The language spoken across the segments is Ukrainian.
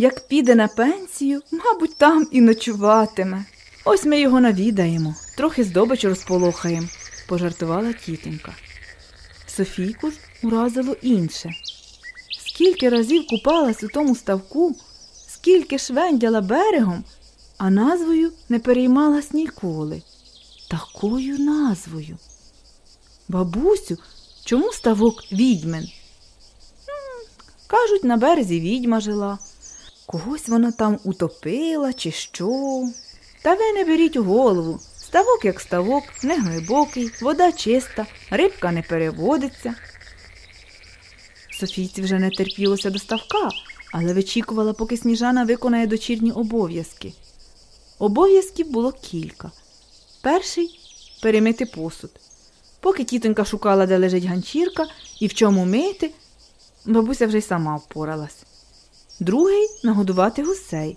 Як піде на пенсію, мабуть, там і ночуватиме. Ось ми його навідаємо, трохи здобич розполохаємо, пожартувала тітонька. Софійку ж уразило інше. Скільки разів купалась у тому ставку, скільки швендяла берегом, а назвою не переймалась ніколи. Такою назвою. Бабусю, чому ставок відьмен? Кажуть, на березі відьма жила. Когось вона там утопила чи що. Та ви не беріть у голову. Ставок як ставок, не глибокий, вода чиста, рибка не переводиться. Софійці вже не терпілося до ставка, але вичікувала, поки сніжана виконає дочірні обов'язки. Обов'язків було кілька. Перший перемити посуд. Поки тітонька шукала, де лежить ганчірка і в чому мити, бабуся вже й сама впоралась. Другий нагодувати гусей.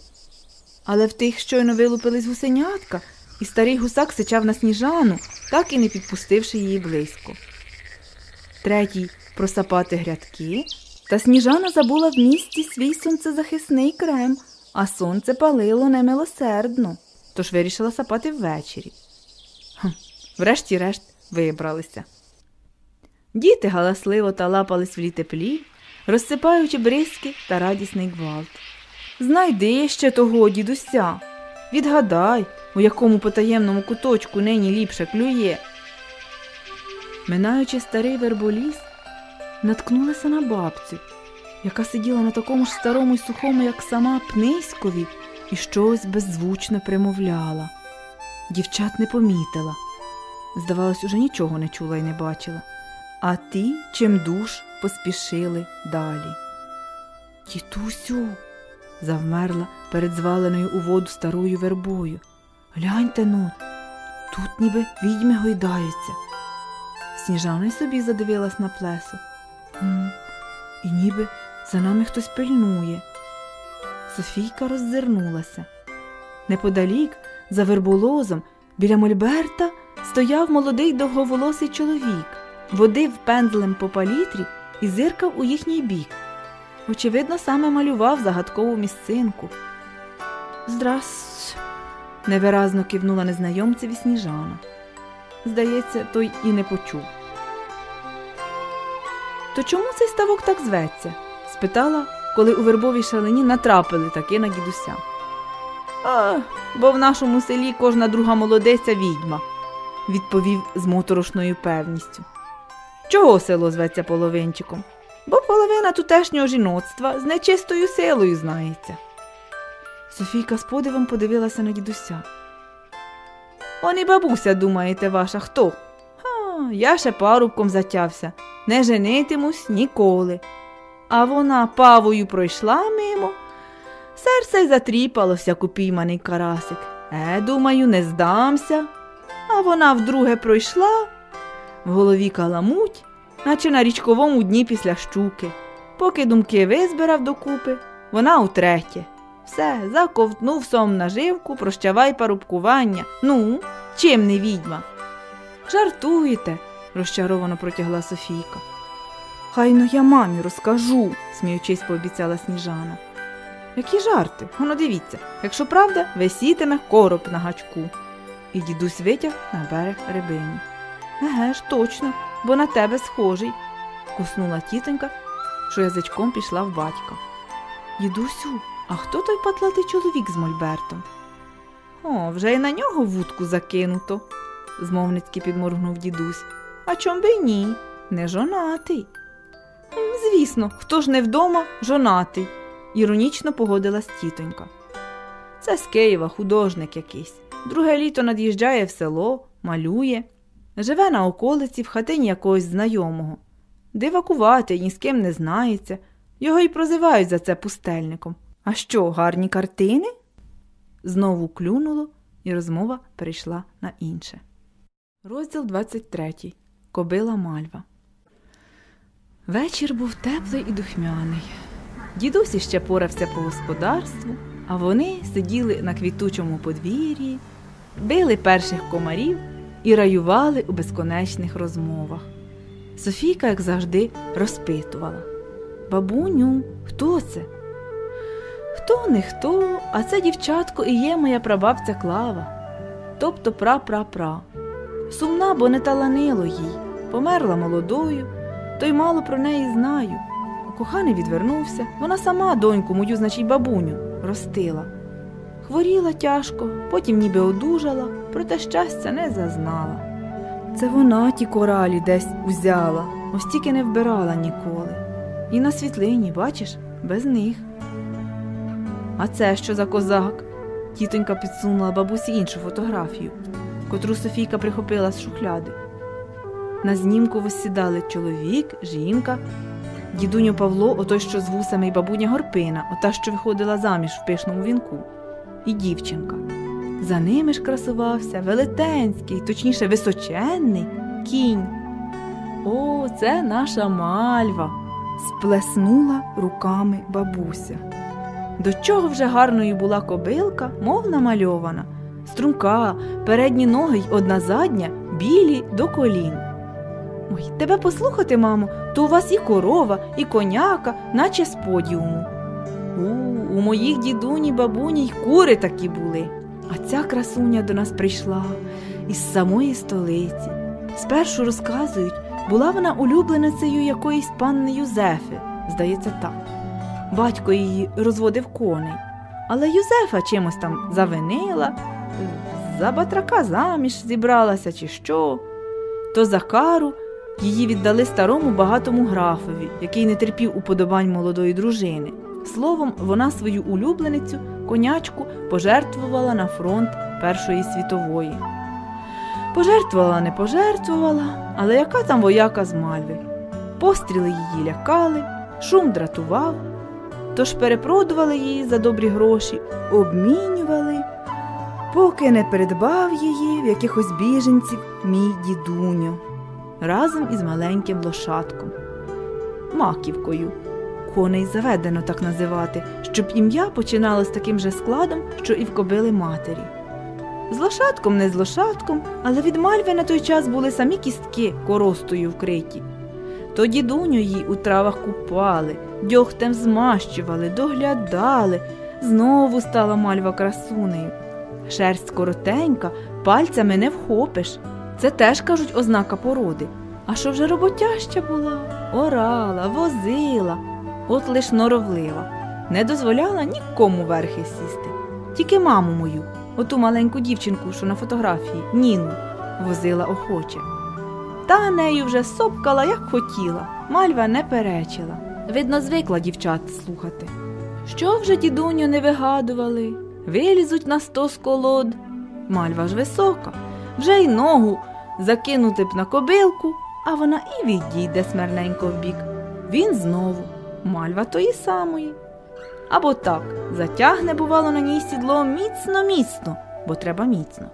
Але в тих щойно вилупились гусенятка, і старий гусак сичав на сніжану, так і не підпустивши її близько. Третій просапати грядки, та сніжана забула в місті свій сонцезахисний крем, а сонце палило немилосердно, тож вирішила сапати ввечері. Врешті-решт вибралися. Діти галасливо та лапались в літеплі, розсипаючи бризки та радісний гвалт. Знайди ще того дідуся. Відгадай, у якому потаємному куточку нині ліпше клює. Минаючи старий верболіс, наткнулася на бабцю, яка сиділа на такому ж старому й сухому, як сама пниськові, і щось беззвучно примовляла. Дівчат не помітила. Здавалось, уже нічого не чула і не бачила. А ті чимдуж поспішили далі. Тітусю, завмерла перед зваленою у воду старою вербою. Гляньте ну, тут ніби відьми гойдаються. Сніжана й собі задивилась на плесо. М, І ніби за нами хтось пильнує. Софійка роззирнулася. Неподалік, за верболозом, біля мольберта, стояв молодий довговолосий чоловік, водив пензлем по палітрі і зиркав у їхній бік. Очевидно, саме малював загадкову місцинку. Здрас. невиразно кивнула незнайомцеві сніжана. Здається, той і не почув. То чому цей ставок так зветься? спитала, коли у вербовій шалині натрапили таки на дідуся. А, бо в нашому селі кожна друга молодеця відьма, відповів з моторошною певністю. Чого село зветься половинчиком? Бо половина тутешнього жіноцтва з нечистою силою знається. Софійка з подивом подивилася на дідуся. Он і бабуся, думаєте, ваша хто? Ха, я ще парубком затявся, не женитимусь ніколи. А вона павою пройшла мимо, серце й затріпалося, як упійманий карасик. Е, думаю, не здамся. А вона вдруге пройшла, в голові каламуть, наче на річковому дні після щуки. Поки думки визбирав докупи, вона утретє. Все, заковтнув сом наживку, прощавай парубкування. Ну, чим не відьма? Жартуєте, розчаровано протягла Софійка. Хай ну я мамі розкажу, сміючись, пообіцяла сніжана. Які жарти? Воно дивіться, якщо правда, висітиме короб на гачку. І дідусь витяг на берег рибину. Еге ж, точно, бо на тебе схожий, куснула тітонька, що язичком пішла в батька. Дідусю, а хто той патлатий чоловік з мольбертом? О, вже й на нього вудку закинуто, змовницьки підморгнув дідусь. А чом би й ні? Не жонатий. Звісно, хто ж не вдома, жонатий, іронічно погодилась тітонька. Це з Києва художник якийсь. Друге літо над'їжджає в село, малює, живе на околиці в хатині якогось знайомого. Дивакуватий, ні з ким не знається. Його й прозивають за це пустельником. А що, гарні картини? Знову клюнуло, і розмова перейшла на інше. Розділ 23. Кобила Мальва. Вечір був теплий і духмяний. Дідусь іще порався по господарству, а вони сиділи на квітучому подвір'ї, били перших комарів і раювали у безконечних розмовах. Софійка, як завжди, розпитувала Бабуню, хто це? Хто не хто, а це дівчатко і є моя прабабця Клава, тобто пра-пра-пра. Сумна, бо не таланило їй, померла молодою, то й мало про неї знаю. Коханий відвернувся, вона сама доньку, мою, значить, бабуню, ростила. Хворіла тяжко, потім ніби одужала, проте щастя не зазнала. Це вона ті коралі десь узяла, ось тільки не вбирала ніколи. І на світлині, бачиш, без них. А це що за козак? Тітонька підсунула бабусі іншу фотографію, котру Софійка прихопила з шухляди. На знімку висідали чоловік, жінка, дідуню Павло, отой, що з вусами і бабуня Горпина, ота, що виходила заміж в пишному вінку, і дівчинка. За ними ж красувався велетенський, точніше, височенний кінь. О, це наша мальва, сплеснула руками бабуся. До чого вже гарною була кобилка, мов намальована, струнка, передні ноги й одна задня, білі до колін. Ой, тебе послухати, мамо, то у вас і корова, і коняка, наче з подіуму. У, у моїх дідуні, бабуні й кури такі були. А ця красуня до нас прийшла із самої столиці. Спершу розказують, була вона улюбленицею якоїсь панни Юзефи, здається, так. Батько її розводив коней, але Юзефа чимось там завинила, за батрака заміж зібралася, чи що. То за кару її віддали старому багатому графові, який не терпів уподобань молодої дружини. Словом, вона свою улюбленицю, конячку, пожертвувала на фронт Першої світової. Пожертвувала, не пожертвувала, але яка там вояка з мальви? Постріли її лякали, шум дратував, тож перепродували її за добрі гроші, обмінювали, поки не придбав її в якихось біженців мій дідуньо разом із маленьким лошадком, маківкою. Коней заведено так називати, щоб ім'я починало з таким же складом, що і в кобили матері. З лошадком не з лошадком, але від мальви на той час були самі кістки коростою вкриті. То дідуню її у травах купали, дьогтем змащували, доглядали. Знову стала мальва красунею. Шерсть коротенька, пальцями не вхопиш. Це теж, кажуть, ознака породи. А що вже роботяща була, орала, возила, от лиш норовлива, не дозволяла нікому верхи сісти. Тільки маму мою, оту маленьку дівчинку, що на фотографії, Ніну, возила охоче. Та нею вже сопкала, як хотіла, мальва не перечила. Видно, звикла дівчат слухати. Що вже, дідуню, не вигадували? Вилізуть на сто з колод. Мальва ж висока, вже й ногу закинути б на кобилку, а вона і відійде смирненько вбік. Він знову, мальва тої самої. Або так затягне, бувало, на ній сідло міцно, міцно, бо треба міцно.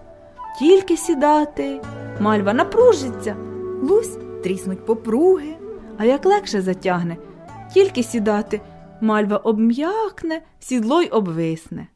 Тільки сідати, мальва напружиться, лусь тріснуть попруги, а як легше затягне, тільки сідати, мальва обм'якне, сідло й обвисне.